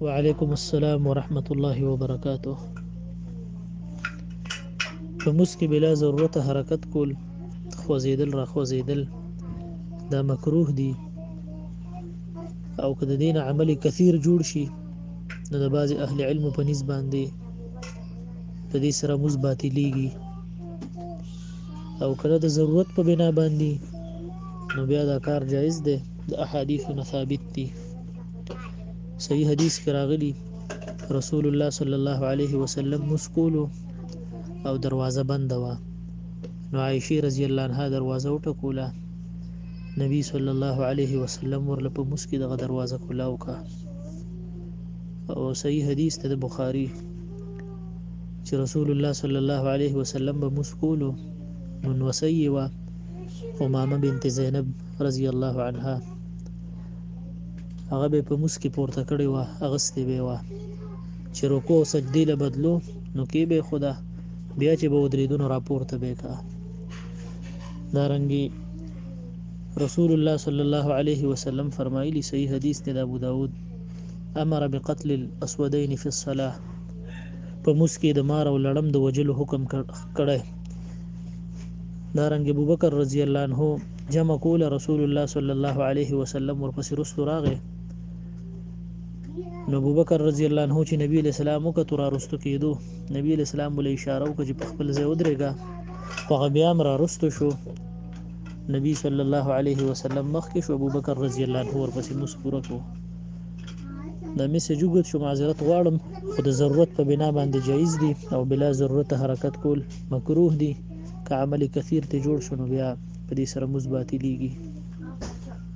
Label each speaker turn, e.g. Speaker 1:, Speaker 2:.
Speaker 1: وعلیکم السلام ورحمت الله وبرکاته په موس کې بلا ضرورت حرکت کول خوځیدل را خوځیدل دا مکروه دي او که د دین عمل کثیر جوړ شي نو د بعض اهل علم په نسبت باندې د دې سره موز باطلیږي او کله د ضرورت په بنا باندې نو بیا دا کار جایز دی د احادیث نه ثابت دي صحیح حدیث کې راغلی رسول الله صلی الله علیه وسلم مسکولو او دروازه بند و نو عائشه رضی الله عنها دروازه وټکوله نبی صلی الله علیه وسلم ورله په مسکی دغه دروازه کولاو کا او صحیح حدیث ته د بخاری چې رسول الله صلی الله علیه وسلم به مسکولو نو وسیوا امامه بنت زینب رضی الله عنها هغه به په موس کې پورته کړی و اغستې به و چې رکوع او سجدې له بدلو نو کې به خدا بیا چې به ودریدونو راپورته به کا دارنګي رسول الله صلی الله علیه وسلم فرمایلی صحیح حدیث دی ابو داود امر بقتل الاسودین فی الصلاه په موس کې د مار او لړم د وجلو حکم کړی دارنګ ابو بکر رضی الله عنه جمع کوله رسول الله صلی الله علیه وسلم ورپسې رستو راغی نو ابوبکر رضی الله عنه چې نبی له سلام وکړو را رستو کېدو نبی له سلام ول اشاره وکړه چې په خپل ځای ودرېګا خو بیا مر رستو شو نبی صلی الله علیه وسلم مخکې شو ابوبکر رضی الله عنه ورپسې موس پوره کو دا میسج وګت شو معذرت غواړم خو د ضرورت په بنا باندې جایز دي او بلا ضرورت حرکت کول مکروه دي که عمل کثیر ترې جوړ شو نو بیا په دې سره مزد باطلیږي.